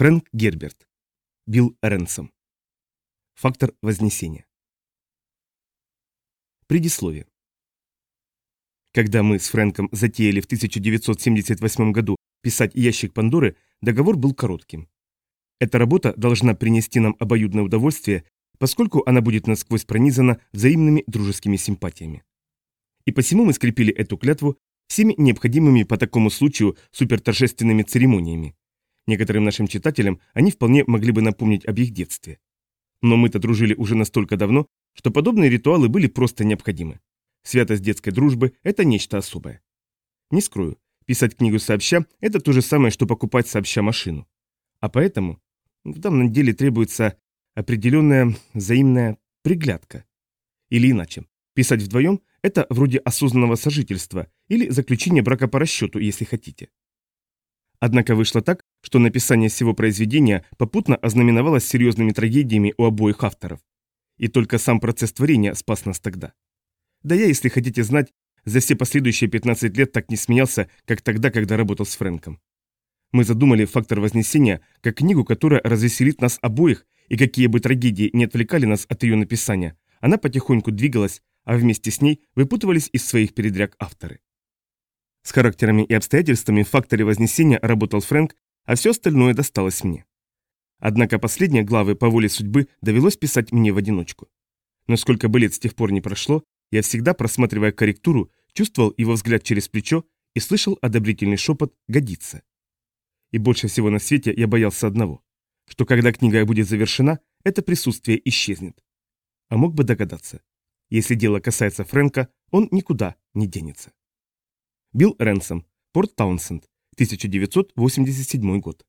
Фрэнк Герберт. Билл Ренсом. Фактор Вознесения. Предисловие. Когда мы с Фрэнком затеяли в 1978 году писать «Ящик Пандоры», договор был коротким. Эта работа должна принести нам обоюдное удовольствие, поскольку она будет насквозь пронизана взаимными дружескими симпатиями. И посему мы скрепили эту клятву всеми необходимыми по такому случаю суперторжественными церемониями. Некоторым нашим читателям они вполне могли бы напомнить об их детстве. Но мы-то дружили уже настолько давно, что подобные ритуалы были просто необходимы. Святость детской дружбы – это нечто особое. Не скрою, писать книгу сообща – это то же самое, что покупать сообща машину. А поэтому в данном деле требуется определенная взаимная приглядка. Или иначе, писать вдвоем – это вроде осознанного сожительства или заключения брака по расчету, если хотите. Однако вышло так, что написание всего произведения попутно ознаменовалось серьезными трагедиями у обоих авторов. И только сам процесс творения спас нас тогда. Да я, если хотите знать, за все последующие 15 лет так не смеялся, как тогда, когда работал с Фрэнком. Мы задумали «Фактор Вознесения» как книгу, которая развеселит нас обоих, и какие бы трагедии не отвлекали нас от ее написания, она потихоньку двигалась, а вместе с ней выпутывались из своих передряг авторы. С характерами и обстоятельствами в «Факторе Вознесения» работал Фрэнк, а все остальное досталось мне. Однако последние главы по воле судьбы довелось писать мне в одиночку. Но сколько бы лет с тех пор не прошло, я всегда, просматривая корректуру, чувствовал его взгляд через плечо и слышал одобрительный шепот «годится». И больше всего на свете я боялся одного, что когда книга будет завершена, это присутствие исчезнет. А мог бы догадаться. Если дело касается Фрэнка, он никуда не денется. Билл Ренсом, Порт Таунсенд, 1987 год.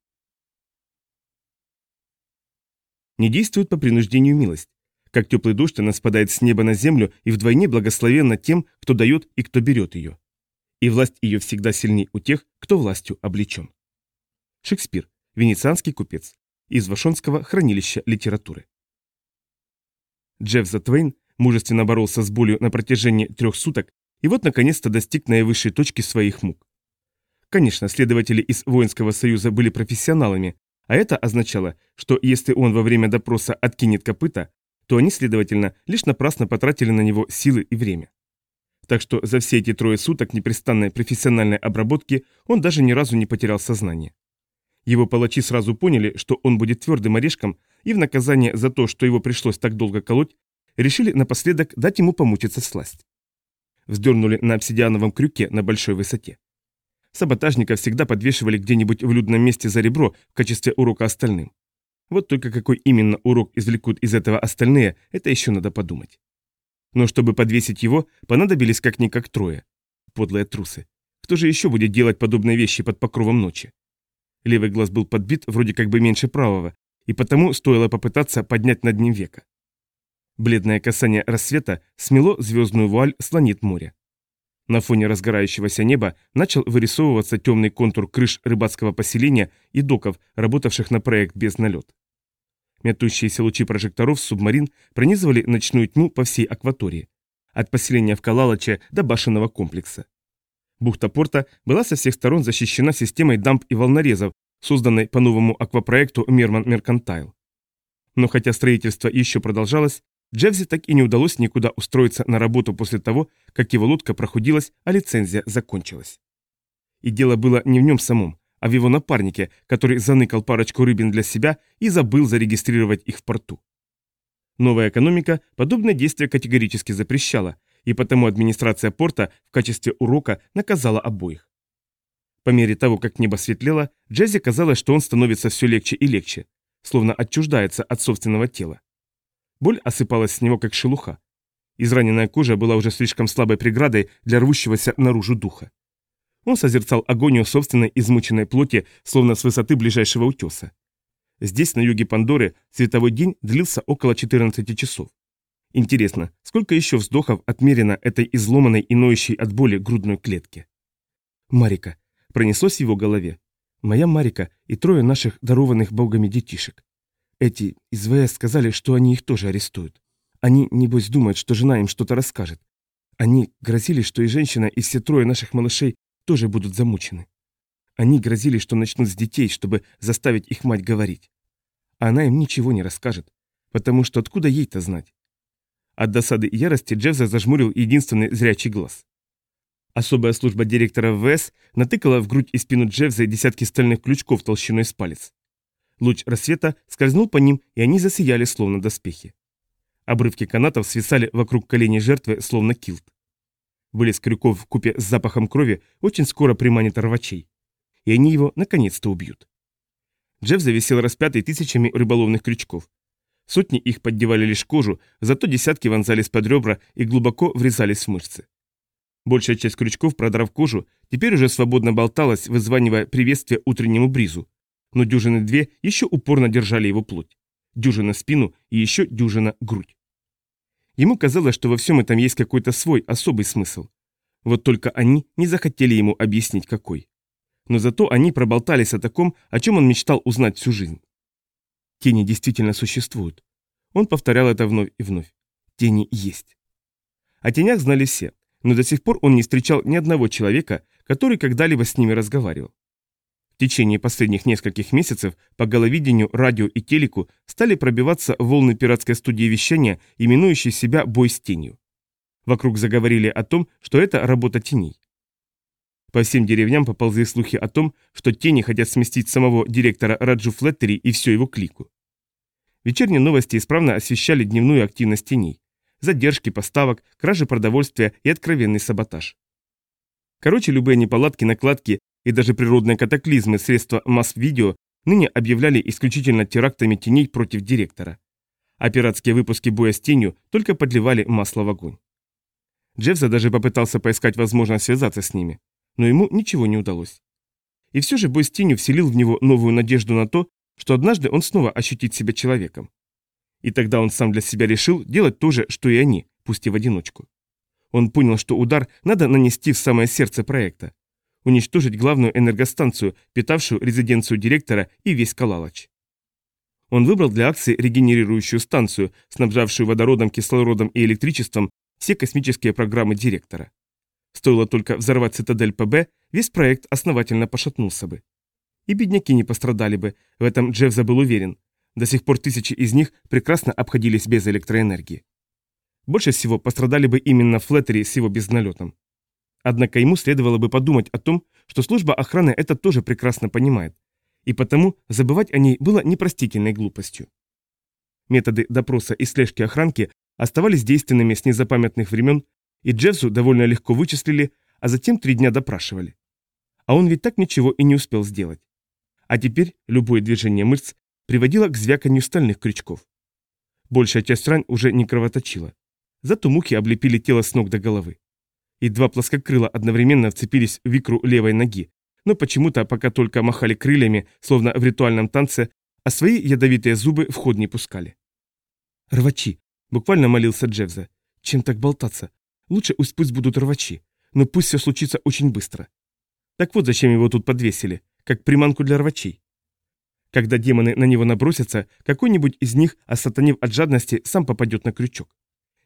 Не действует по принуждению милость. Как теплый дождь, она спадает с неба на землю и вдвойне благословенна тем, кто дает и кто берет ее. И власть ее всегда сильней у тех, кто властью облечен. Шекспир. Венецианский купец. Из Вашонского хранилища литературы. Джефф Затвейн мужественно боролся с болью на протяжении трех суток и вот наконец-то достиг наивысшей точки своих мук. Конечно, следователи из воинского союза были профессионалами, а это означало, что если он во время допроса откинет копыта, то они, следовательно, лишь напрасно потратили на него силы и время. Так что за все эти трое суток непрестанной профессиональной обработки он даже ни разу не потерял сознание. Его палачи сразу поняли, что он будет твердым орешком, и в наказание за то, что его пришлось так долго колоть, решили напоследок дать ему помучиться сласть вздернули на обсидиановом крюке на большой высоте. Саботажника всегда подвешивали где-нибудь в людном месте за ребро в качестве урока остальным. Вот только какой именно урок извлекут из этого остальные, это еще надо подумать. Но чтобы подвесить его, понадобились как-никак трое. Подлые трусы. Кто же еще будет делать подобные вещи под покровом ночи? Левый глаз был подбит вроде как бы меньше правого, и потому стоило попытаться поднять над ним века. Бледное касание рассвета смело звездную вуаль слонит море. На фоне разгорающегося неба начал вырисовываться темный контур крыш рыбацкого поселения и доков, работавших на проект без налет. Метущиеся лучи прожекторов субмарин пронизывали ночную тьму по всей акватории, от поселения в Калалаче до башенного комплекса. Бухта порта была со всех сторон защищена системой дамб и волнорезов, созданной по новому аквапроекту Мерман Меркантайл. Но хотя строительство еще продолжалось, Джевзи так и не удалось никуда устроиться на работу после того, как его лодка прохудилась, а лицензия закончилась. И дело было не в нем самом, а в его напарнике, который заныкал парочку рыбин для себя и забыл зарегистрировать их в порту. Новая экономика подобное действие категорически запрещала, и потому администрация порта в качестве урока наказала обоих. По мере того, как небо светлело, Джези казалось, что он становится все легче и легче, словно отчуждается от собственного тела. Боль осыпалась с него, как шелуха. Израненная кожа была уже слишком слабой преградой для рвущегося наружу духа. Он созерцал агонию собственной измученной плоти, словно с высоты ближайшего утеса. Здесь, на юге Пандоры, световой день длился около 14 часов. Интересно, сколько еще вздохов отмерено этой изломанной и ноющей от боли грудной клетке? Марика. Пронеслось в его голове. Моя Марика и трое наших дарованных богами детишек. Эти из ВС сказали, что они их тоже арестуют. Они, небось, думают, что жена им что-то расскажет. Они грозили, что и женщина, и все трое наших малышей тоже будут замучены. Они грозили, что начнут с детей, чтобы заставить их мать говорить. А она им ничего не расскажет, потому что откуда ей-то знать? От досады и ярости Джеффза зажмурил единственный зрячий глаз. Особая служба директора ВВС натыкала в грудь и спину Джеффза десятки стальных крючков толщиной с палец. Луч рассвета скользнул по ним, и они засияли, словно доспехи. Обрывки канатов свисали вокруг коленей жертвы, словно килт. Блеск крюков в купе с запахом крови очень скоро приманит рвачей. И они его наконец-то убьют. Джефф зависел распятый тысячами рыболовных крючков. Сотни их поддевали лишь кожу, зато десятки вонзались под ребра и глубоко врезались в мышцы. Большая часть крючков, продрав кожу, теперь уже свободно болталась, вызванивая приветствие утреннему бризу. Но дюжины две еще упорно держали его плоть. Дюжина спину и еще дюжина грудь. Ему казалось, что во всем этом есть какой-то свой особый смысл. Вот только они не захотели ему объяснить, какой. Но зато они проболтались о таком, о чем он мечтал узнать всю жизнь. Тени действительно существуют. Он повторял это вновь и вновь. Тени есть. О тенях знали все но до сих пор он не встречал ни одного человека, который когда-либо с ними разговаривал. В течение последних нескольких месяцев по головидению, радио и телеку стали пробиваться волны пиратской студии вещания, именующей себя «Бой с тенью». Вокруг заговорили о том, что это работа теней. По всем деревням поползли слухи о том, что тени хотят сместить самого директора Раджу Флеттери и всю его клику. Вечерние новости исправно освещали дневную активность теней задержки поставок, кражи продовольствия и откровенный саботаж. Короче, любые неполадки, накладки и даже природные катаклизмы средства масс-видео ныне объявляли исключительно терактами теней против директора. А пиратские выпуски боя с тенью только подливали масло в огонь. Джеффза даже попытался поискать возможность связаться с ними, но ему ничего не удалось. И все же бой с тенью вселил в него новую надежду на то, что однажды он снова ощутит себя человеком. И тогда он сам для себя решил делать то же, что и они, пусть и в одиночку. Он понял, что удар надо нанести в самое сердце проекта. Уничтожить главную энергостанцию, питавшую резиденцию директора и весь Калалач. Он выбрал для акции регенерирующую станцию, снабжавшую водородом, кислородом и электричеством все космические программы директора. Стоило только взорвать цитадель ПБ, весь проект основательно пошатнулся бы. И бедняки не пострадали бы, в этом Джефф забыл уверен, до сих пор тысячи из них прекрасно обходились без электроэнергии. Больше всего пострадали бы именно Флеттери с его безналетом. Однако ему следовало бы подумать о том, что служба охраны это тоже прекрасно понимает, и потому забывать о ней было непростительной глупостью. Методы допроса и слежки охранки оставались действенными с незапамятных времен, и Джеффсу довольно легко вычислили, а затем три дня допрашивали. А он ведь так ничего и не успел сделать. А теперь любое движение мышц приводила к звяканью стальных крючков. Большая часть ран уже не кровоточила. Зато мухи облепили тело с ног до головы. И два плоскокрыла одновременно вцепились в икру левой ноги, но почему-то пока только махали крыльями, словно в ритуальном танце, а свои ядовитые зубы в ход не пускали. «Рвачи!» — буквально молился Джевза. «Чем так болтаться? Лучше пусть будут рвачи, но пусть все случится очень быстро». Так вот зачем его тут подвесили, как приманку для рвачей. Когда демоны на него набросятся, какой-нибудь из них, осатанив от жадности, сам попадет на крючок.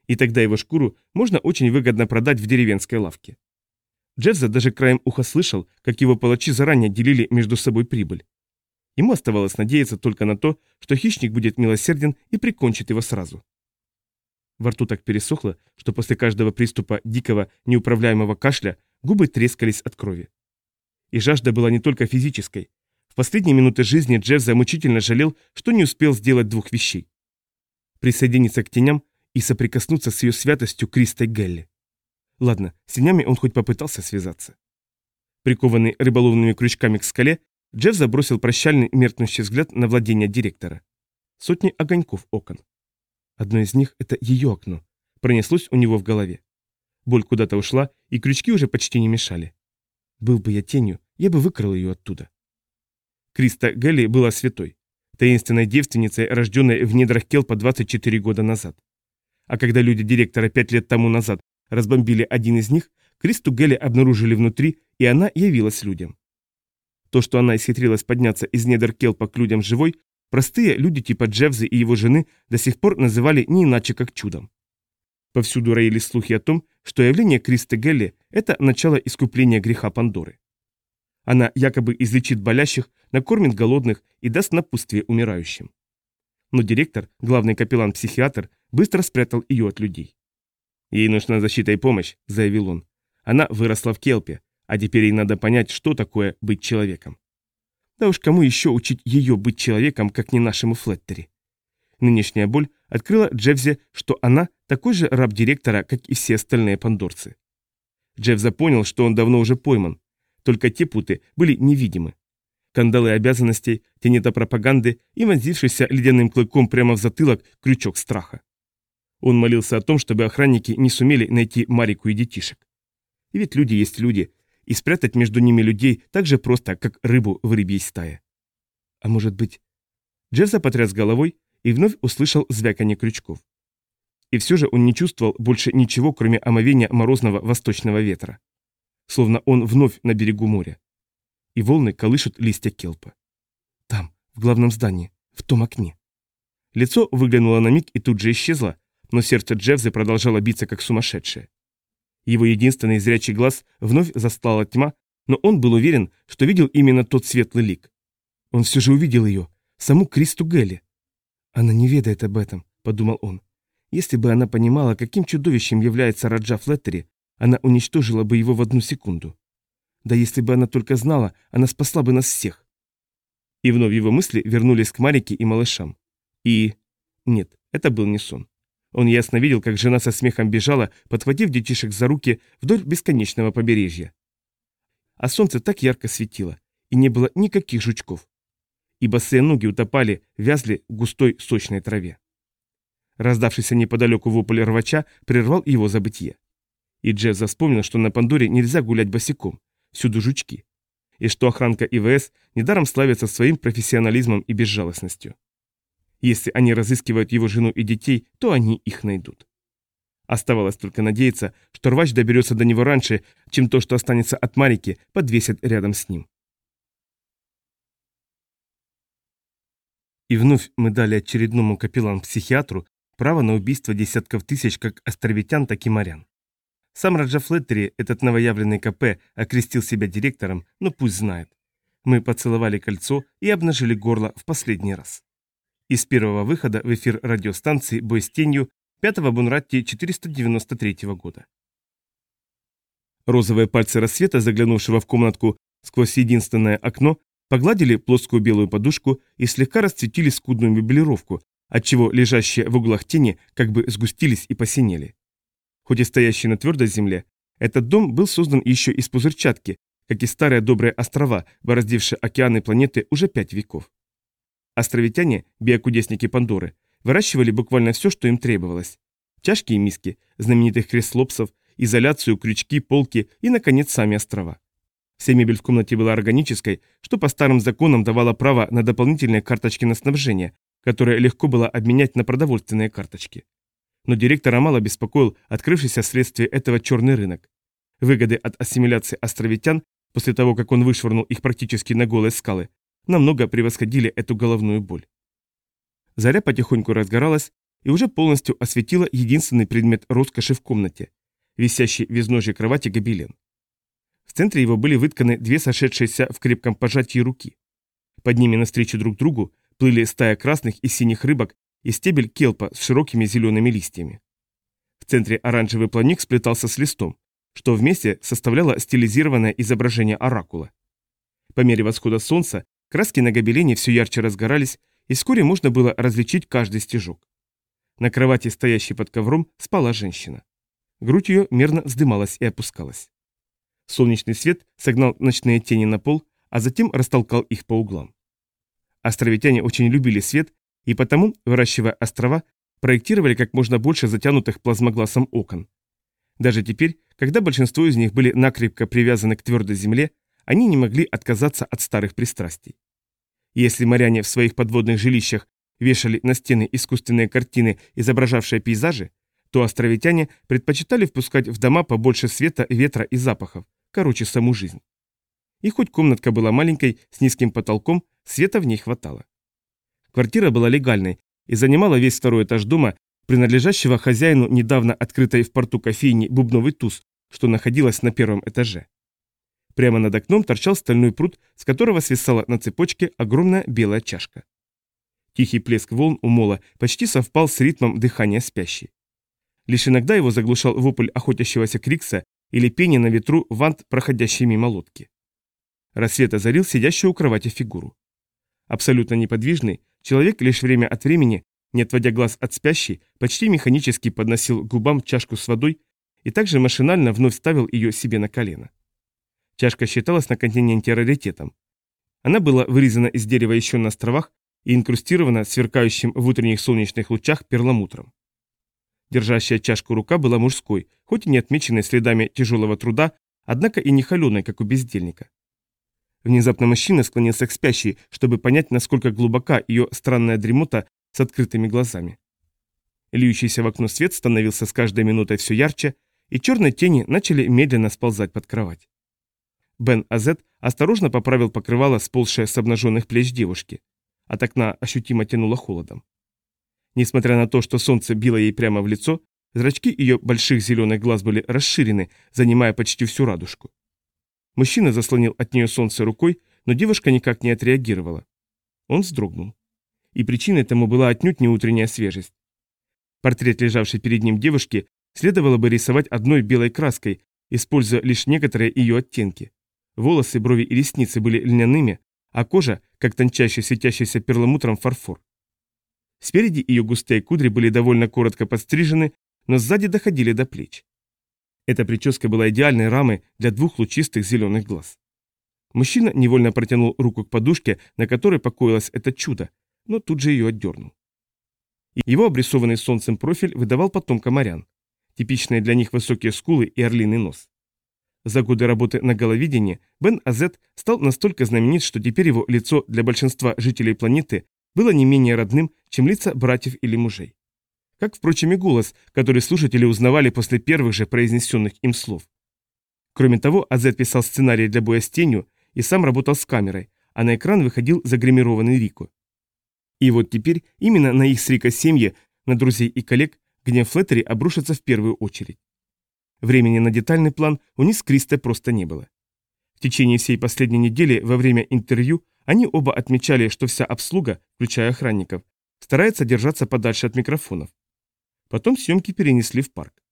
И тогда его шкуру можно очень выгодно продать в деревенской лавке. Джеффза даже краем уха слышал, как его палачи заранее делили между собой прибыль. Ему оставалось надеяться только на то, что хищник будет милосерден и прикончит его сразу. Во рту так пересохло, что после каждого приступа дикого, неуправляемого кашля губы трескались от крови. И жажда была не только физической, в последние минуты жизни Джефф замучительно жалел, что не успел сделать двух вещей. Присоединиться к теням и соприкоснуться с ее святостью Кристой Гелли. Ладно, с тенями он хоть попытался связаться. Прикованный рыболовными крючками к скале, Джефф забросил прощальный меркнущий взгляд на владение директора. Сотни огоньков окон. Одно из них — это ее окно. Пронеслось у него в голове. Боль куда-то ушла, и крючки уже почти не мешали. Был бы я тенью, я бы выкрал ее оттуда. Криста Гелли была святой, таинственной девственницей, рожденной в недрах Келпа 24 года назад. А когда люди директора пять лет тому назад разбомбили один из них, Кристу Гелли обнаружили внутри, и она явилась людям. То, что она исхитрилась подняться из недр Келпа к людям живой, простые люди типа Джевзы и его жены до сих пор называли не иначе как чудом. Повсюду роились слухи о том, что явление Кристы Гелли – это начало искупления греха Пандоры. Она якобы излечит болящих, накормит голодных и даст напутствие умирающим. Но директор, главный капеллан-психиатр, быстро спрятал ее от людей. «Ей нужна защита и помощь», — заявил он. «Она выросла в Келпе, а теперь ей надо понять, что такое быть человеком». Да уж кому еще учить ее быть человеком, как не нашему Флеттери? Нынешняя боль открыла Джевзе, что она такой же раб директора, как и все остальные пандорцы. Джевза понял, что он давно уже пойман, только те путы были невидимы. Кандалы обязанностей, тенета пропаганды и вонзившийся ледяным клыком прямо в затылок крючок страха. Он молился о том, чтобы охранники не сумели найти Марику и детишек. И ведь люди есть люди, и спрятать между ними людей так же просто, как рыбу в рыбьей стае. А может быть... Джефф потряс головой и вновь услышал звяканье крючков. И все же он не чувствовал больше ничего, кроме омовения морозного восточного ветра. Словно он вновь на берегу моря. И волны колышут листья келпа. Там, в главном здании, в том окне. Лицо выглянуло на миг и тут же исчезло, но сердце Джевзы продолжало биться как сумасшедшее. Его единственный зрячий глаз вновь застлала тьма, но он был уверен, что видел именно тот светлый лик. Он все же увидел ее, саму Кристу Гелли. «Она не ведает об этом», — подумал он. «Если бы она понимала, каким чудовищем является Раджа Флеттери, она уничтожила бы его в одну секунду. Да если бы она только знала, она спасла бы нас всех». И вновь его мысли вернулись к Марике и малышам. И... Нет, это был не сон. Он ясно видел, как жена со смехом бежала, подхватив детишек за руки вдоль бесконечного побережья. А солнце так ярко светило, и не было никаких жучков. И босые ноги утопали, вязли в густой сочной траве. Раздавшийся неподалеку вопль рвача прервал его забытье. И Джефф вспомнил, что на Пандоре нельзя гулять босиком, всюду жучки. И что охранка ИВС недаром славится своим профессионализмом и безжалостностью. Если они разыскивают его жену и детей, то они их найдут. Оставалось только надеяться, что рвач доберется до него раньше, чем то, что останется от Марики, подвесят рядом с ним. И вновь мы дали очередному капеллан-психиатру право на убийство десятков тысяч как островитян, так и морян. Сам Раджа Флеттери, этот новоявленный КП, окрестил себя директором, но пусть знает. Мы поцеловали кольцо и обнажили горло в последний раз. Из первого выхода в эфир радиостанции «Бой с тенью» 5 Бунратти 493 года. Розовые пальцы рассвета, заглянувшего в комнатку сквозь единственное окно, погладили плоскую белую подушку и слегка расцветили скудную меблировку, отчего лежащие в углах тени как бы сгустились и посинели. Хоть и стоящий на твердой земле, этот дом был создан еще из пузырчатки, как и старые добрые острова, бороздившие океаны планеты уже пять веков. Островитяне, биокудесники Пандоры, выращивали буквально все, что им требовалось. Чашки и миски, знаменитых креслопсов, изоляцию, крючки, полки и, наконец, сами острова. Вся мебель в комнате была органической, что по старым законам давало право на дополнительные карточки на снабжение, которые легко было обменять на продовольственные карточки. Но директора мало беспокоил открывшийся вследствие этого черный рынок. Выгоды от ассимиляции островитян, после того, как он вышвырнул их практически на голые скалы, намного превосходили эту головную боль. Заря потихоньку разгоралась и уже полностью осветила единственный предмет роскоши в комнате – висящий в изножье кровати гобелен. В центре его были вытканы две сошедшиеся в крепком пожатии руки. Под ними навстречу друг другу плыли стая красных и синих рыбок и стебель келпа с широкими зелеными листьями. В центре оранжевый планик сплетался с листом, что вместе составляло стилизированное изображение оракула. По мере восхода солнца Краски на гобелене все ярче разгорались, и вскоре можно было различить каждый стежок. На кровати, стоящей под ковром, спала женщина. Грудь ее мерно вздымалась и опускалась. Солнечный свет согнал ночные тени на пол, а затем растолкал их по углам. Островитяне очень любили свет, и потому, выращивая острова, проектировали как можно больше затянутых плазмогласом окон. Даже теперь, когда большинство из них были накрепко привязаны к твердой земле, они не могли отказаться от старых пристрастий. Если моряне в своих подводных жилищах вешали на стены искусственные картины, изображавшие пейзажи, то островитяне предпочитали впускать в дома побольше света, ветра и запахов, короче, саму жизнь. И хоть комнатка была маленькой, с низким потолком, света в ней хватало. Квартира была легальной и занимала весь второй этаж дома, принадлежащего хозяину недавно открытой в порту кофейни «Бубновый туз», что находилась на первом этаже. Прямо над окном торчал стальной пруд, с которого свисала на цепочке огромная белая чашка. Тихий плеск волн у мола почти совпал с ритмом дыхания спящей. Лишь иногда его заглушал вопль охотящегося Крикса или пение на ветру вант, проходящей мимо лодки. Рассвет озарил сидящую у кровати фигуру. Абсолютно неподвижный, человек лишь время от времени, не отводя глаз от спящей, почти механически подносил к губам чашку с водой и также машинально вновь ставил ее себе на колено. Чашка считалась на континенте раритетом. Она была вырезана из дерева еще на островах и инкрустирована сверкающим в утренних солнечных лучах перламутром. Держащая чашку рука была мужской, хоть и не отмеченной следами тяжелого труда, однако и не холеной, как у бездельника. Внезапно мужчина склонился к спящей, чтобы понять, насколько глубока ее странная дремота с открытыми глазами. Льющийся в окно свет становился с каждой минутой все ярче, и черные тени начали медленно сползать под кровать. Бен Азет осторожно поправил покрывало, сползшее с обнаженных плеч девушки. От окна ощутимо тянуло холодом. Несмотря на то, что солнце било ей прямо в лицо, зрачки ее больших зеленых глаз были расширены, занимая почти всю радужку. Мужчина заслонил от нее солнце рукой, но девушка никак не отреагировала. Он вздрогнул. И причиной тому была отнюдь не утренняя свежесть. Портрет, лежавший перед ним девушки, следовало бы рисовать одной белой краской, используя лишь некоторые ее оттенки. Волосы, брови и ресницы были льняными, а кожа, как тончайший светящийся перламутром фарфор. Спереди ее густые кудри были довольно коротко подстрижены, но сзади доходили до плеч. Эта прическа была идеальной рамой для двух лучистых зеленых глаз. Мужчина невольно протянул руку к подушке, на которой покоилось это чудо, но тут же ее отдернул. Его обрисованный солнцем профиль выдавал потомка морян. Типичные для них высокие скулы и орлиный нос. За годы работы на головидении Бен Азет стал настолько знаменит, что теперь его лицо для большинства жителей планеты было не менее родным, чем лица братьев или мужей. Как, впрочем, и голос, который слушатели узнавали после первых же произнесенных им слов. Кроме того, Азет писал сценарий для боя с тенью и сам работал с камерой, а на экран выходил загримированный Рико. И вот теперь именно на их с Рико семьи, на друзей и коллег, гнев Флеттери обрушится в первую очередь. Времени на детальный план у них с Кристой просто не было. В течение всей последней недели во время интервью они оба отмечали, что вся обслуга, включая охранников, старается держаться подальше от микрофонов. Потом съемки перенесли в парк.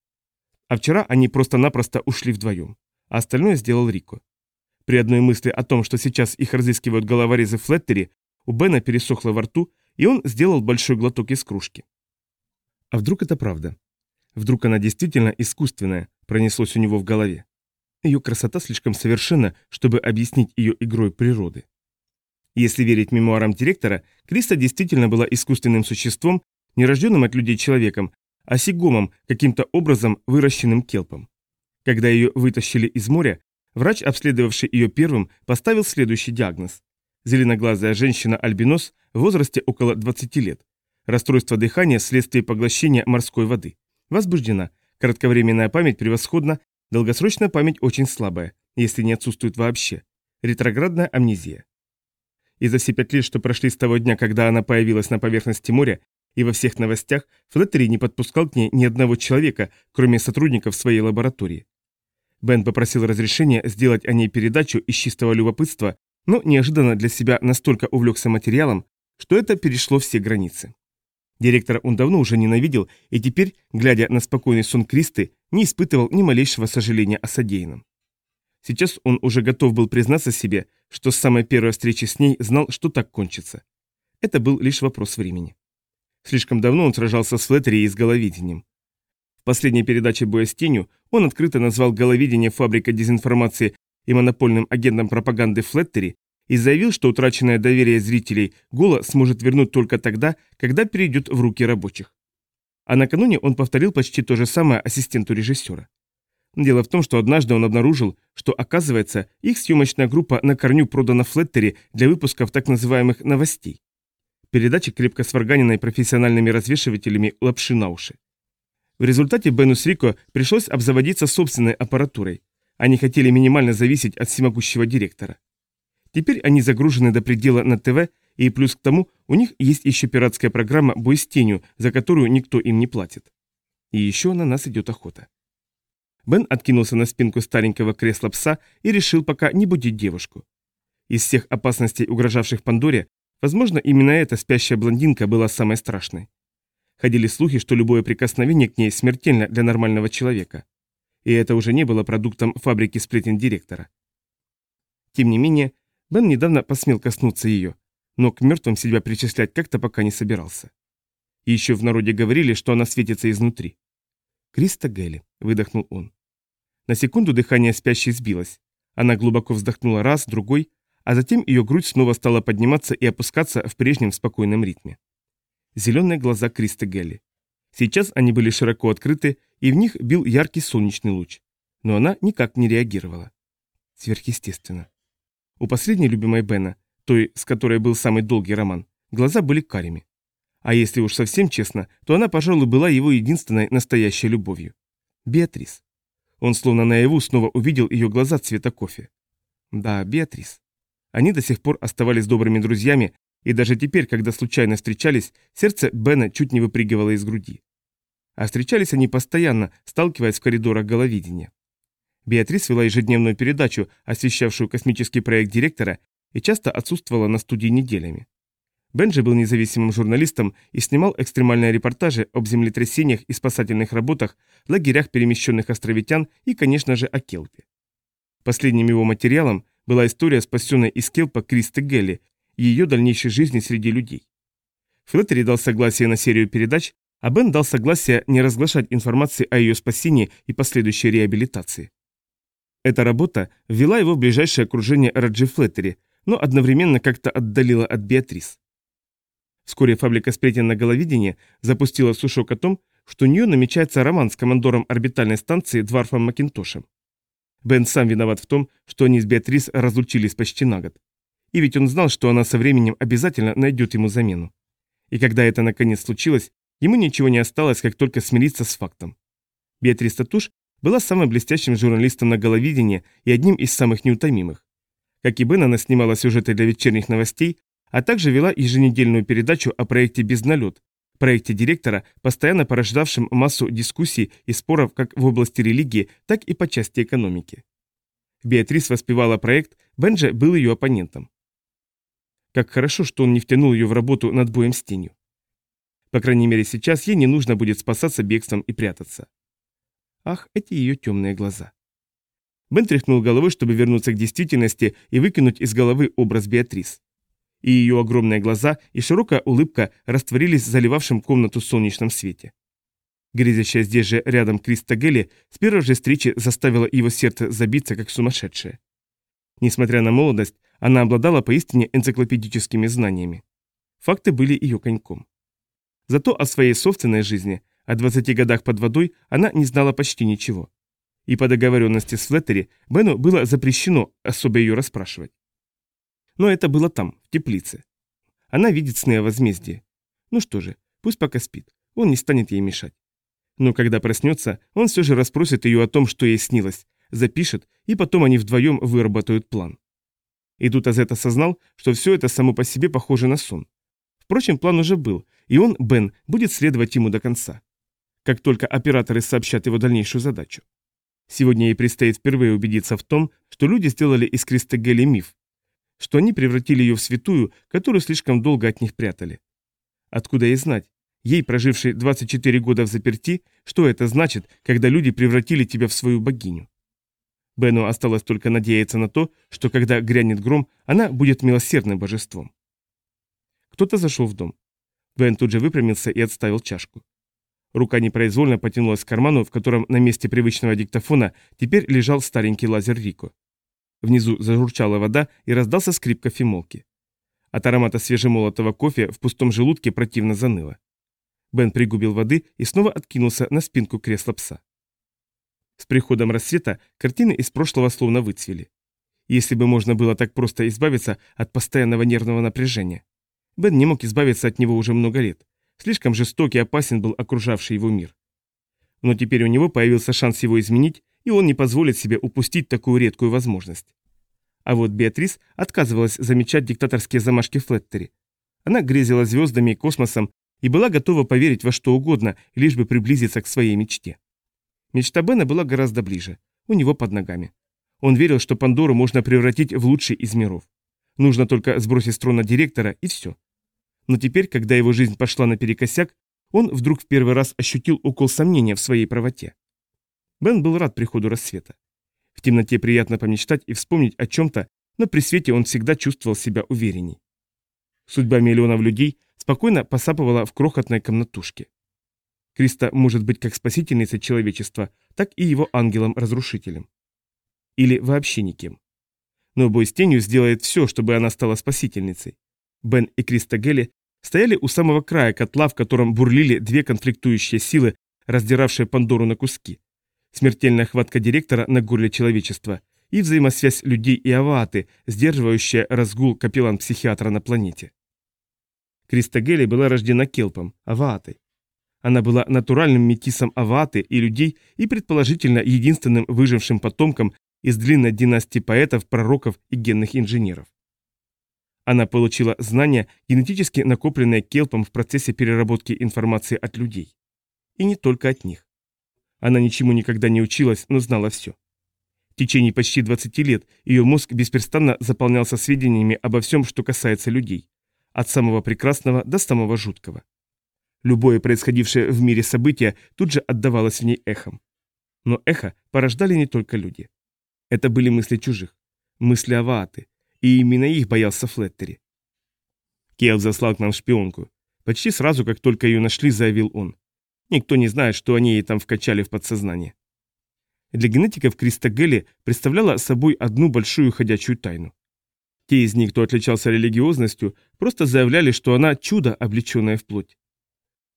А вчера они просто-напросто ушли вдвоем, а остальное сделал Рико. При одной мысли о том, что сейчас их разыскивают головорезы Флеттери, у Бена пересохло во рту, и он сделал большой глоток из кружки. А вдруг это правда? Вдруг она действительно искусственная, пронеслось у него в голове. Ее красота слишком совершенна, чтобы объяснить ее игрой природы. Если верить мемуарам директора, Криста действительно была искусственным существом, не рожденным от людей человеком, а сигомом, каким-то образом выращенным келпом. Когда ее вытащили из моря, врач, обследовавший ее первым, поставил следующий диагноз. Зеленоглазая женщина-альбинос в возрасте около 20 лет. Расстройство дыхания вследствие поглощения морской воды. Возбуждена, Кратковременная память превосходна, долгосрочная память очень слабая, если не отсутствует вообще. Ретроградная амнезия. И за все пять лет, что прошли с того дня, когда она появилась на поверхности моря, и во всех новостях, Флеттери не подпускал к ней ни одного человека, кроме сотрудников своей лаборатории. Бен попросил разрешения сделать о ней передачу из чистого любопытства, но неожиданно для себя настолько увлекся материалом, что это перешло все границы. Директора он давно уже ненавидел и теперь, глядя на спокойный сон Кристы, не испытывал ни малейшего сожаления о содеянном. Сейчас он уже готов был признаться себе, что с самой первой встречи с ней знал, что так кончится. Это был лишь вопрос времени. Слишком давно он сражался с Флеттери и с головидением. В последней передаче «Боя с тенью» он открыто назвал головидение фабрикой дезинформации и монопольным агентом пропаганды Флеттери и заявил, что утраченное доверие зрителей Гола сможет вернуть только тогда, когда перейдет в руки рабочих. А накануне он повторил почти то же самое ассистенту режиссера. Дело в том, что однажды он обнаружил, что, оказывается, их съемочная группа на корню продана Флеттери для выпусков так называемых «новостей». Передача крепко сварганенной профессиональными развешивателями лапши на уши. В результате Бену Срико пришлось обзаводиться собственной аппаратурой. Они хотели минимально зависеть от всемогущего директора. Теперь они загружены до предела на ТВ, и плюс к тому у них есть еще пиратская программа «Бой с тенью», за которую никто им не платит. И еще на нас идет охота. Бен откинулся на спинку старенького кресла пса и решил пока не будить девушку. Из всех опасностей, угрожавших Пандоре, возможно, именно эта спящая блондинка была самой страшной. Ходили слухи, что любое прикосновение к ней смертельно для нормального человека. И это уже не было продуктом фабрики сплетен директора. Тем не менее, Бен недавно посмел коснуться ее, но к мертвым себя причислять как-то пока не собирался. И еще в народе говорили, что она светится изнутри. «Криста Гелли», — выдохнул он. На секунду дыхание спящей сбилось. Она глубоко вздохнула раз, другой, а затем ее грудь снова стала подниматься и опускаться в прежнем спокойном ритме. Зеленые глаза Кристы Гелли. Сейчас они были широко открыты, и в них бил яркий солнечный луч. Но она никак не реагировала. Сверхъестественно. У последней любимой Бена, той, с которой был самый долгий роман, глаза были карими. А если уж совсем честно, то она, пожалуй, была его единственной настоящей любовью. Беатрис. Он словно наяву снова увидел ее глаза цвета кофе. Да, Беатрис. Они до сих пор оставались добрыми друзьями, и даже теперь, когда случайно встречались, сердце Бена чуть не выпрыгивало из груди. А встречались они постоянно, сталкиваясь в коридорах головидения. Беатрис вела ежедневную передачу, освещавшую космический проект директора, и часто отсутствовала на студии неделями. Бенджи был независимым журналистом и снимал экстремальные репортажи об землетрясениях и спасательных работах, лагерях перемещенных островитян и, конечно же, о Келпе. Последним его материалом была история спасенной из Келпа Кристы Гелли и ее дальнейшей жизни среди людей. Флеттери дал согласие на серию передач, а Бен дал согласие не разглашать информации о ее спасении и последующей реабилитации. Эта работа ввела его в ближайшее окружение Раджи Флеттери, но одновременно как-то отдалила от Беатрис. Вскоре фабрика сплетен на головидении запустила сушок о том, что у нее намечается роман с командором орбитальной станции Дварфом Макинтошем. Бен сам виноват в том, что они с Беатрис разлучились почти на год. И ведь он знал, что она со временем обязательно найдет ему замену. И когда это наконец случилось, ему ничего не осталось, как только смириться с фактом. Беатрис Татуш была самым блестящим журналистом на головидении и одним из самых неутомимых. Как и Бен, она снимала сюжеты для вечерних новостей, а также вела еженедельную передачу о проекте «Безналет», проекте директора, постоянно порождавшем массу дискуссий и споров как в области религии, так и по части экономики. Беатрис воспевала проект, Бенджи был ее оппонентом. Как хорошо, что он не втянул ее в работу над боем с тенью. По крайней мере, сейчас ей не нужно будет спасаться бегством и прятаться. Ах, эти ее темные глаза. Бен тряхнул головой, чтобы вернуться к действительности и выкинуть из головы образ Беатрис и ее огромные глаза и широкая улыбка растворились в заливавшем комнату солнечном свете. Грязящая здесь же рядом Криста Гелли с первой же встречи заставила его сердце забиться как сумасшедшее. Несмотря на молодость, она обладала поистине энциклопедическими знаниями. Факты были ее коньком. Зато о своей собственной жизни, о 20 годах под водой, она не знала почти ничего. И по договоренности с Флеттери Бену было запрещено особо ее расспрашивать. Но это было там, в теплице. Она видит сны о возмездии. Ну что же, пусть пока спит, он не станет ей мешать. Но когда проснется, он все же расспросит ее о том, что ей снилось, запишет, и потом они вдвоем выработают план. И тут Азет осознал, что все это само по себе похоже на сон. Впрочем, план уже был, и он, Бен, будет следовать ему до конца. Как только операторы сообщат его дальнейшую задачу. Сегодня ей предстоит впервые убедиться в том, что люди сделали из Кристегели миф, что они превратили ее в святую, которую слишком долго от них прятали. Откуда ей знать? Ей, прожившей 24 года в заперти, что это значит, когда люди превратили тебя в свою богиню? Бену осталось только надеяться на то, что когда грянет гром, она будет милосердным божеством. Кто-то зашел в дом. Бен тут же выпрямился и отставил чашку. Рука непроизвольно потянулась к карману, в котором на месте привычного диктофона теперь лежал старенький лазер Рико. Внизу зажурчала вода и раздался скрип кофемолки. От аромата свежемолотого кофе в пустом желудке противно заныло. Бен пригубил воды и снова откинулся на спинку кресла пса. С приходом рассвета картины из прошлого словно выцвели. Если бы можно было так просто избавиться от постоянного нервного напряжения. Бен не мог избавиться от него уже много лет. Слишком жестокий и опасен был окружавший его мир. Но теперь у него появился шанс его изменить, и он не позволит себе упустить такую редкую возможность. А вот Беатрис отказывалась замечать диктаторские замашки Флеттери. Она грезила звездами и космосом и была готова поверить во что угодно, лишь бы приблизиться к своей мечте. Мечта Бена была гораздо ближе, у него под ногами. Он верил, что Пандору можно превратить в лучший из миров. Нужно только сбросить с трона директора, и все. Но теперь, когда его жизнь пошла наперекосяк, он вдруг в первый раз ощутил укол сомнения в своей правоте. Бен был рад приходу рассвета. В темноте приятно помечтать и вспомнить о чем-то, но при свете он всегда чувствовал себя уверенней. Судьба миллионов людей спокойно посапывала в крохотной комнатушке. Криста может быть как спасительницей человечества, так и его ангелом-разрушителем. Или вообще никем. Но бой с тенью сделает все, чтобы она стала спасительницей. Бен и Криста Гелли стояли у самого края котла, в котором бурлили две конфликтующие силы, раздиравшие Пандору на куски. Смертельная хватка директора на горле человечества и взаимосвязь людей и аваты, сдерживающая разгул капеллан-психиатра на планете. Криста Гелли была рождена келпом, аваатой. Она была натуральным метисом аваты и людей и, предположительно, единственным выжившим потомком из длинной династии поэтов, пророков и генных инженеров. Она получила знания, генетически накопленные Келпом в процессе переработки информации от людей. И не только от них. Она ничему никогда не училась, но знала все. В течение почти 20 лет ее мозг бесперестанно заполнялся сведениями обо всем, что касается людей. От самого прекрасного до самого жуткого. Любое происходившее в мире событие тут же отдавалось в ней эхом. Но эхо порождали не только люди. Это были мысли чужих, мысли Авааты, и именно их боялся Флеттери. Кейл заслал к нам шпионку. Почти сразу, как только ее нашли, заявил он. Никто не знает, что они ей там вкачали в подсознание. Для генетиков Криста Гелли представляла собой одну большую ходячую тайну. Те из них, кто отличался религиозностью, просто заявляли, что она чудо, облеченное в плоть.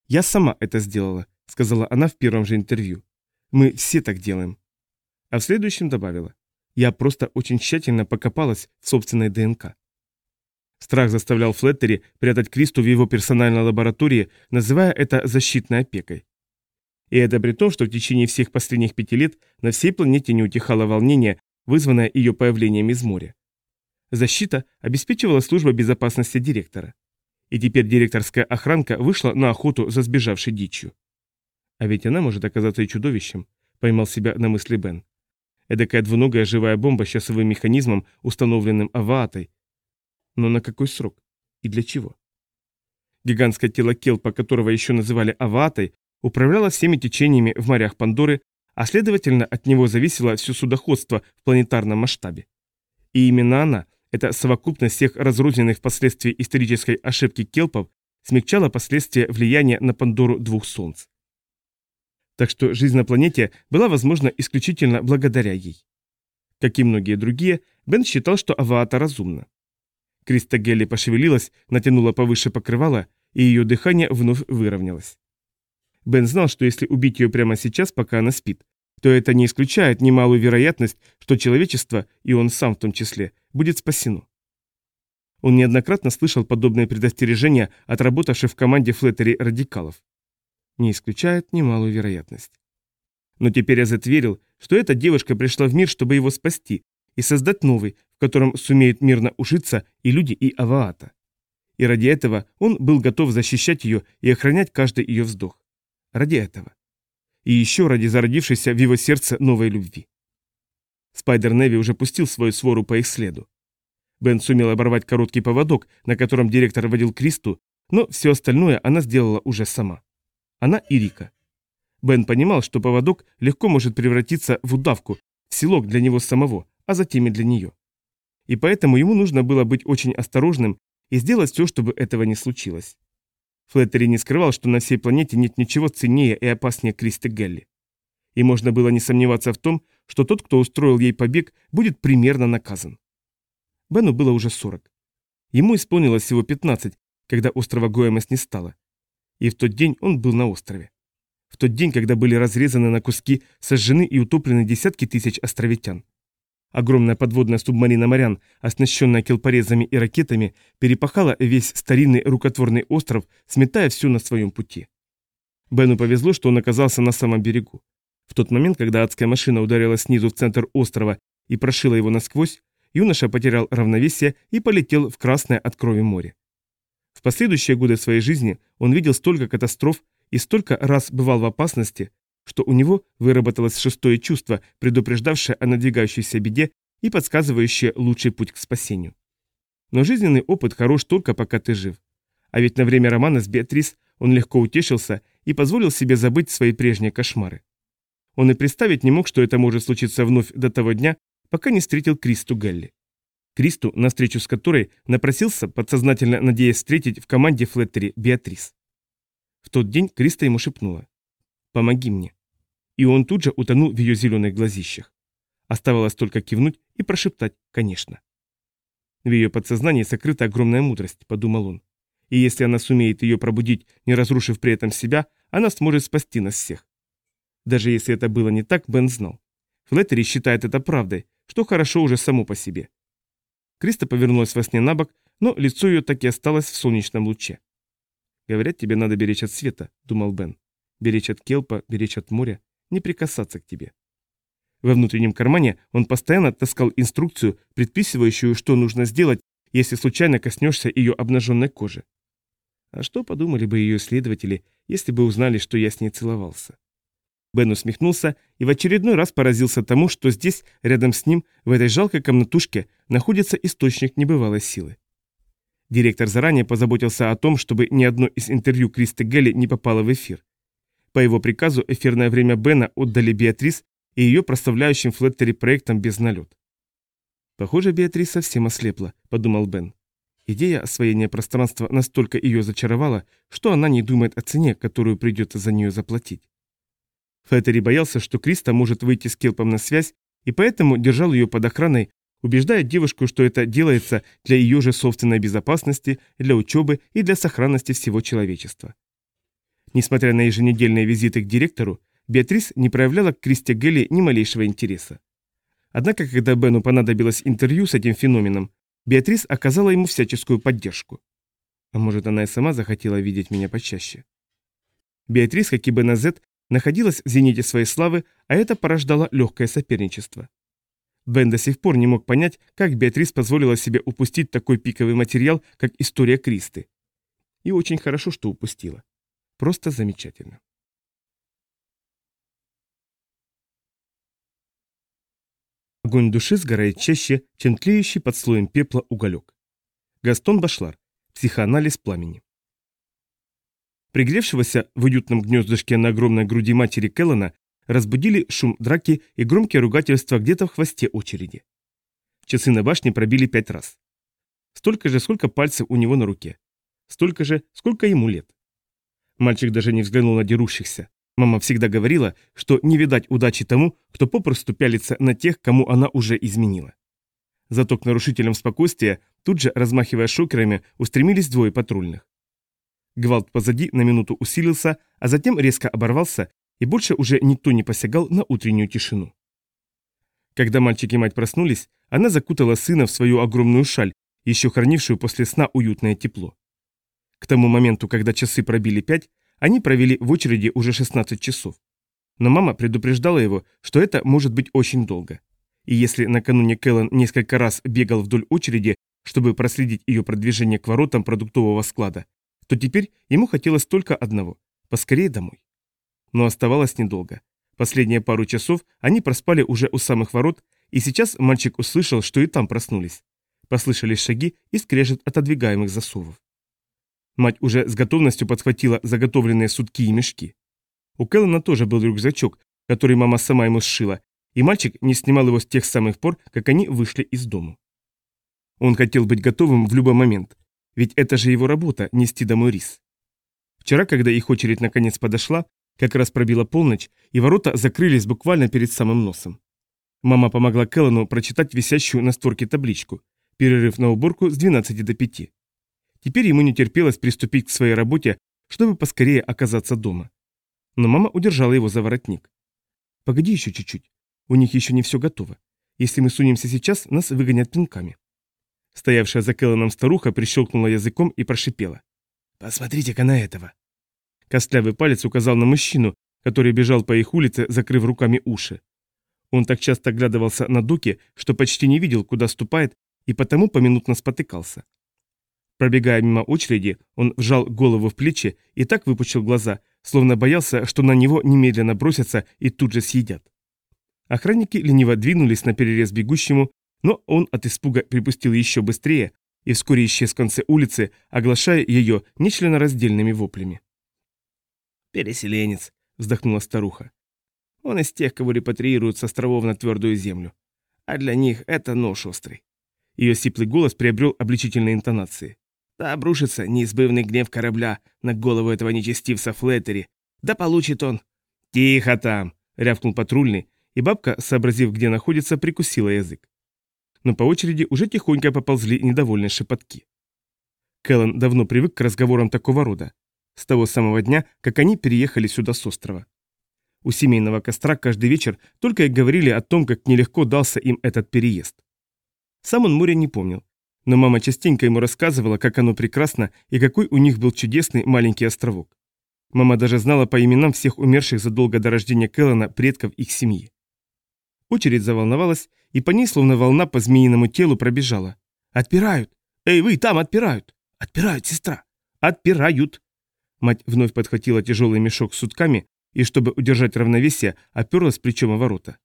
«Я сама это сделала», — сказала она в первом же интервью. «Мы все так делаем». А в следующем добавила. Я просто очень тщательно покопалась в собственной ДНК. Страх заставлял Флеттери прятать Кристу в его персональной лаборатории, называя это защитной опекой. И это при том, что в течение всех последних пяти лет на всей планете не утихало волнение, вызванное ее появлением из моря. Защита обеспечивала служба безопасности директора. И теперь директорская охранка вышла на охоту за сбежавшей дичью. А ведь она может оказаться и чудовищем, поймал себя на мысли Бен. Эдакая двуногая живая бомба с часовым механизмом, установленным аваатой. Но на какой срок? И для чего? Гигантское тело Келпа, которого еще называли аваатой, управляло всеми течениями в морях Пандоры, а следовательно от него зависело все судоходство в планетарном масштабе. И именно она, эта совокупность всех разрозненных впоследствии исторической ошибки Келпов, смягчала последствия влияния на Пандору двух солнц. Так что жизнь на планете была возможна исключительно благодаря ей. Как и многие другие, Бен считал, что Аваата разумна. Криста Гелли пошевелилась, натянула повыше покрывало, и ее дыхание вновь выровнялось. Бен знал, что если убить ее прямо сейчас, пока она спит, то это не исключает немалую вероятность, что человечество, и он сам в том числе, будет спасено. Он неоднократно слышал подобные предостережения от работавших в команде Флеттери радикалов не исключает немалую вероятность. Но теперь Азет верил, что эта девушка пришла в мир, чтобы его спасти, и создать новый, в котором сумеют мирно ужиться и люди, и Аваата. И ради этого он был готов защищать ее и охранять каждый ее вздох. Ради этого. И еще ради зародившейся в его сердце новой любви. Спайдер Неви уже пустил свою свору по их следу. Бен сумел оборвать короткий поводок, на котором директор водил Кристу, но все остальное она сделала уже сама. Она и Рика. Бен понимал, что поводок легко может превратиться в удавку, в селок для него самого, а затем и для нее. И поэтому ему нужно было быть очень осторожным и сделать все, чтобы этого не случилось. Флеттери не скрывал, что на всей планете нет ничего ценнее и опаснее Кристи Гелли. И можно было не сомневаться в том, что тот, кто устроил ей побег, будет примерно наказан. Бену было уже 40. Ему исполнилось всего 15, когда острова Гоэмес не стало. И в тот день он был на острове. В тот день, когда были разрезаны на куски, сожжены и утоплены десятки тысяч островитян. Огромная подводная субмарина «Морян», оснащенная келпорезами и ракетами, перепахала весь старинный рукотворный остров, сметая все на своем пути. Бену повезло, что он оказался на самом берегу. В тот момент, когда адская машина ударила снизу в центр острова и прошила его насквозь, юноша потерял равновесие и полетел в красное от крови море. В последующие годы своей жизни он видел столько катастроф и столько раз бывал в опасности, что у него выработалось шестое чувство, предупреждавшее о надвигающейся беде и подсказывающее лучший путь к спасению. Но жизненный опыт хорош только пока ты жив. А ведь на время романа с Беатрис он легко утешился и позволил себе забыть свои прежние кошмары. Он и представить не мог, что это может случиться вновь до того дня, пока не встретил Кристу Галли. Кристу, на встречу с которой напросился, подсознательно надеясь встретить в команде Флеттери Беатрис. В тот день Криста ему шепнула «Помоги мне». И он тут же утонул в ее зеленых глазищах. Оставалось только кивнуть и прошептать «конечно». В ее подсознании сокрыта огромная мудрость, подумал он. И если она сумеет ее пробудить, не разрушив при этом себя, она сможет спасти нас всех. Даже если это было не так, Бен знал. Флеттери считает это правдой, что хорошо уже само по себе. Криста повернулась во сне на бок, но лицо ее так и осталось в солнечном луче. «Говорят, тебе надо беречь от света», — думал Бен. «Беречь от келпа, беречь от моря, не прикасаться к тебе». Во внутреннем кармане он постоянно таскал инструкцию, предписывающую, что нужно сделать, если случайно коснешься ее обнаженной кожи. А что подумали бы ее исследователи, если бы узнали, что я с ней целовался? Бен усмехнулся и в очередной раз поразился тому, что здесь, рядом с ним, в этой жалкой комнатушке, находится источник небывалой силы. Директор заранее позаботился о том, чтобы ни одно из интервью Кристи Гелли не попало в эфир. По его приказу эфирное время Бена отдали Беатрис и ее проставляющим Флеттери проектом без налет. «Похоже, Беатрис совсем ослепла», — подумал Бен. Идея освоения пространства настолько ее зачаровала, что она не думает о цене, которую придется за нее заплатить. Флеттери боялся, что Криста может выйти с Келпом на связь, и поэтому держал ее под охраной, убеждая девушку, что это делается для ее же собственной безопасности, для учебы и для сохранности всего человечества. Несмотря на еженедельные визиты к директору, Беатрис не проявляла к Кристе Гелли ни малейшего интереса. Однако, когда Бену понадобилось интервью с этим феноменом, Беатрис оказала ему всяческую поддержку. А может, она и сама захотела видеть меня почаще. Беатрис, как и Беназет, находилась в зените своей славы, а это порождало легкое соперничество. Бен до сих пор не мог понять, как Беатрис позволила себе упустить такой пиковый материал, как история Кристы. И очень хорошо, что упустила. Просто замечательно. Огонь души сгорает чаще, чем тлеющий под слоем пепла уголек. Гастон Башлар. Психоанализ пламени. Пригревшегося в уютном гнездышке на огромной груди матери Келлана разбудили шум драки и громкие ругательства где-то в хвосте очереди. Часы на башне пробили пять раз. Столько же, сколько пальцев у него на руке. Столько же, сколько ему лет. Мальчик даже не взглянул на дерущихся. Мама всегда говорила, что не видать удачи тому, кто попросту пялится на тех, кому она уже изменила. Зато к нарушителям спокойствия, тут же, размахивая шокерами, устремились двое патрульных. Гвалт позади на минуту усилился, а затем резко оборвался, и больше уже никто не посягал на утреннюю тишину. Когда мальчик и мать проснулись, она закутала сына в свою огромную шаль, еще хранившую после сна уютное тепло. К тому моменту, когда часы пробили пять, они провели в очереди уже 16 часов. Но мама предупреждала его, что это может быть очень долго. И если накануне Кэллен несколько раз бегал вдоль очереди, чтобы проследить ее продвижение к воротам продуктового склада, то теперь ему хотелось только одного – поскорее домой. Но оставалось недолго. Последние пару часов они проспали уже у самых ворот, и сейчас мальчик услышал, что и там проснулись. Послышались шаги и скрежет отодвигаемых засовов. Мать уже с готовностью подхватила заготовленные сутки и мешки. У Кэллена тоже был рюкзачок, который мама сама ему сшила, и мальчик не снимал его с тех самых пор, как они вышли из дому. Он хотел быть готовым в любой момент, ведь это же его работа – нести домой рис. Вчера, когда их очередь наконец подошла, как раз пробила полночь, и ворота закрылись буквально перед самым носом. Мама помогла Келлену прочитать висящую на створке табличку «Перерыв на уборку с 12 до 5». Теперь ему не терпелось приступить к своей работе, чтобы поскорее оказаться дома. Но мама удержала его за воротник. «Погоди еще чуть-чуть. У них еще не все готово. Если мы сунемся сейчас, нас выгонят пинками». Стоявшая за Келланом старуха прищелкнула языком и прошипела. «Посмотрите-ка на этого!» Костлявый палец указал на мужчину, который бежал по их улице, закрыв руками уши. Он так часто оглядывался на доки, что почти не видел, куда ступает, и потому поминутно спотыкался. Пробегая мимо очереди, он вжал голову в плечи и так выпучил глаза, словно боялся, что на него немедленно бросятся и тут же съедят. Охранники лениво двинулись на перерез бегущему, но он от испуга припустил еще быстрее и вскоре исчез в конце улицы, оглашая ее нечленораздельными воплями. «Переселенец», — вздохнула старуха. «Он из тех, кого репатриируют с островов на твердую землю. А для них это нож острый». Ее сиплый голос приобрел обличительные интонации. Да обрушится неизбывный гнев корабля на голову этого нечестивца Флеттери. Да получит он. «Тихо там!» — рявкнул патрульный, и бабка, сообразив, где находится, прикусила язык. Но по очереди уже тихонько поползли недовольные шепотки. Кэллен давно привык к разговорам такого рода, с того самого дня, как они переехали сюда с острова. У семейного костра каждый вечер только и говорили о том, как нелегко дался им этот переезд. Сам он море не помнил, но мама частенько ему рассказывала, как оно прекрасно и какой у них был чудесный маленький островок. Мама даже знала по именам всех умерших задолго до рождения Кэллана предков их семьи. Очередь заволновалась, и по ней словно волна по змеиному телу пробежала. «Отпирают! Эй, вы, там отпирают! Отпирают, сестра! Отпирают!» Мать вновь подхватила тяжелый мешок с сутками и, чтобы удержать равновесие, оперлась плечом о ворота.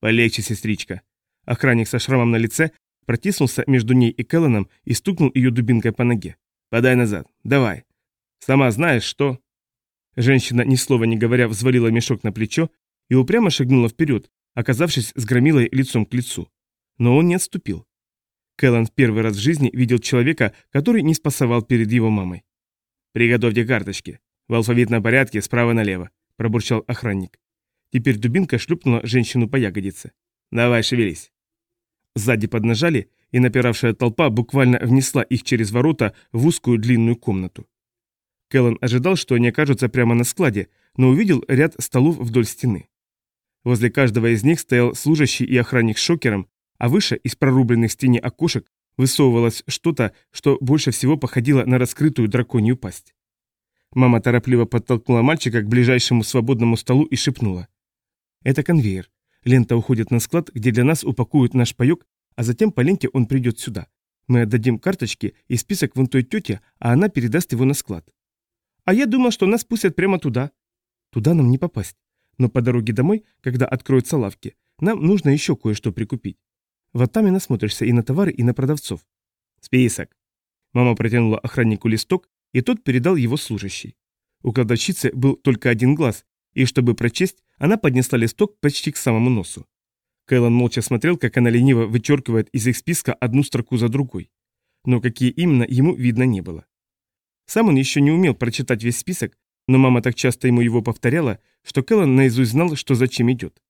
«Полегче, сестричка!» Охранник со шрамом на лице протиснулся между ней и Келленом и стукнул ее дубинкой по ноге. «Подай назад, давай. Сама знаешь, что...» Женщина, ни слова не говоря, взвалила мешок на плечо и упрямо шагнула вперед, оказавшись с громилой лицом к лицу. Но он не отступил. Кэллен в первый раз в жизни видел человека, который не спасовал перед его мамой. «Приготовьте карточки. В алфавитном порядке справа налево», – пробурчал охранник. Теперь дубинка шлюпнула женщину по ягодице. «Давай, шевелись». Сзади поднажали, и напиравшая толпа буквально внесла их через ворота в узкую длинную комнату. Кэллен ожидал, что они окажутся прямо на складе, но увидел ряд столов вдоль стены. Возле каждого из них стоял служащий и охранник с шокером, а выше, из прорубленных в стене окошек, высовывалось что-то, что больше всего походило на раскрытую драконью пасть. Мама торопливо подтолкнула мальчика к ближайшему свободному столу и шепнула. «Это конвейер. Лента уходит на склад, где для нас упакуют наш паёк, а затем по ленте он придет сюда. Мы отдадим карточки и список вон той тете, а она передаст его на склад. А я думал, что нас пустят прямо туда. Туда нам не попасть. Но по дороге домой, когда откроются лавки, нам нужно еще кое-что прикупить. Вот там и насмотришься и на товары, и на продавцов. Список. Мама протянула охраннику листок, и тот передал его служащий. У кладовщицы был только один глаз, и чтобы прочесть, она поднесла листок почти к самому носу. Кэллон молча смотрел, как она лениво вычеркивает из их списка одну строку за другой. Но какие именно, ему видно не было. Сам он еще не умел прочитать весь список, но мама так часто ему его повторяла, что Кэллон наизусть знал, что зачем идет.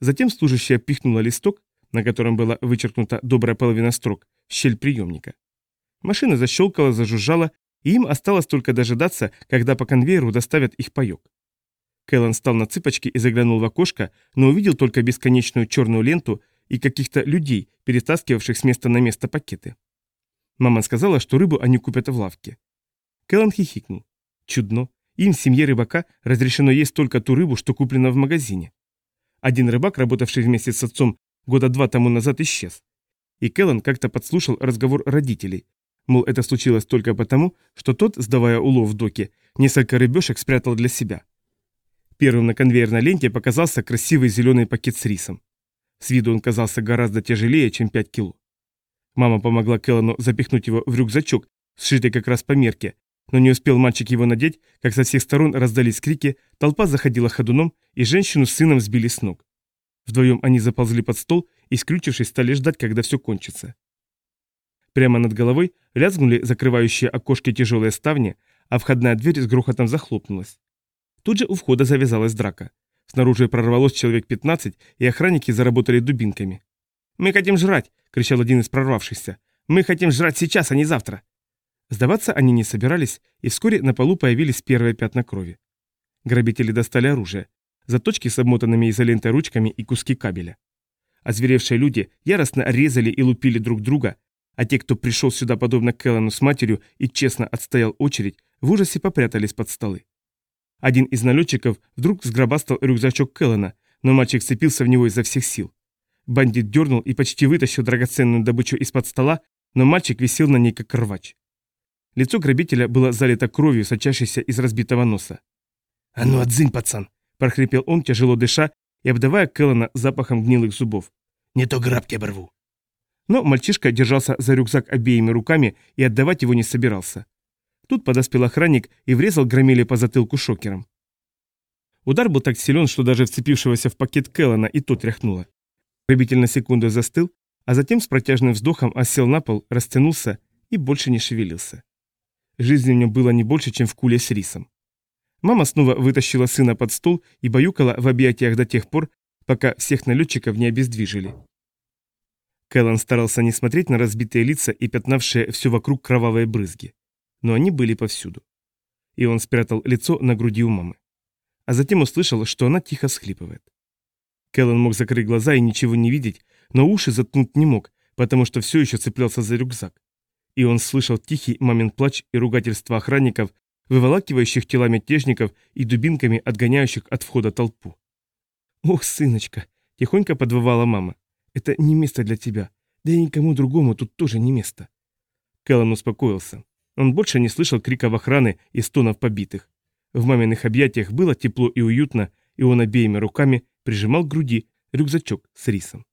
Затем служащая пихнула листок, на котором была вычеркнута добрая половина строк, в щель приемника. Машина защелкала, зажужжала, и им осталось только дожидаться, когда по конвейеру доставят их паёк. Кэллен встал на цыпочки и заглянул в окошко, но увидел только бесконечную черную ленту и каких-то людей, перетаскивавших с места на место пакеты. Мама сказала, что рыбу они купят в лавке. Кэллен хихикнул. Чудно. Им, семье рыбака, разрешено есть только ту рыбу, что куплена в магазине. Один рыбак, работавший вместе с отцом года два тому назад, исчез. И Кэллен как-то подслушал разговор родителей. Мол, это случилось только потому, что тот, сдавая улов в доке, несколько рыбешек спрятал для себя. Первым на конвейерной ленте показался красивый зеленый пакет с рисом. С виду он казался гораздо тяжелее, чем 5 кило. Мама помогла Келлану запихнуть его в рюкзачок, сшитый как раз по мерке, но не успел мальчик его надеть, как со всех сторон раздались крики, толпа заходила ходуном, и женщину с сыном сбили с ног. Вдвоем они заползли под стол и, скрючившись, стали ждать, когда все кончится. Прямо над головой лязгнули закрывающие окошки тяжелые ставни, а входная дверь с грохотом захлопнулась. Тут же у входа завязалась драка. Снаружи прорвалось человек 15, и охранники заработали дубинками. «Мы хотим жрать!» — кричал один из прорвавшихся. «Мы хотим жрать сейчас, а не завтра!» Сдаваться они не собирались, и вскоре на полу появились первые пятна крови. Грабители достали оружие, заточки с обмотанными изолентой ручками и куски кабеля. Озверевшие люди яростно резали и лупили друг друга, а те, кто пришел сюда подобно Келлану с матерью и честно отстоял очередь, в ужасе попрятались под столы. Один из налетчиков вдруг сгробастал рюкзачок Келлена, но мальчик сцепился в него изо всех сил. Бандит дернул и почти вытащил драгоценную добычу из-под стола, но мальчик висел на ней как рвач. Лицо грабителя было залито кровью, сочащейся из разбитого носа. «А ну, отзынь, пацан!» – прохрипел он, тяжело дыша и обдавая Кэллана запахом гнилых зубов. «Не то грабки оборву!» Но мальчишка держался за рюкзак обеими руками и отдавать его не собирался. Тут подоспел охранник и врезал громили по затылку шокером. Удар был так силен, что даже вцепившегося в пакет Келлана и тот тряхнуло. Грабитель на секунду застыл, а затем с протяжным вздохом осел на пол, растянулся и больше не шевелился. Жизни в нем было не больше, чем в куле с рисом. Мама снова вытащила сына под стол и баюкала в объятиях до тех пор, пока всех налетчиков не обездвижили. Кэллан старался не смотреть на разбитые лица и пятнавшие все вокруг кровавые брызги. Но они были повсюду. И он спрятал лицо на груди у мамы. А затем услышал, что она тихо схлипывает. Кэллан мог закрыть глаза и ничего не видеть, но уши заткнуть не мог, потому что все еще цеплялся за рюкзак. И он слышал тихий момент плач и ругательства охранников, выволакивающих тела мятежников и дубинками отгоняющих от входа толпу. «Ох, сыночка!» – тихонько подвывала мама. Это не место для тебя. Да и никому другому тут тоже не место. Кэллан успокоился. Он больше не слышал криков охраны и стонов побитых. В маминых объятиях было тепло и уютно, и он обеими руками прижимал к груди рюкзачок с рисом.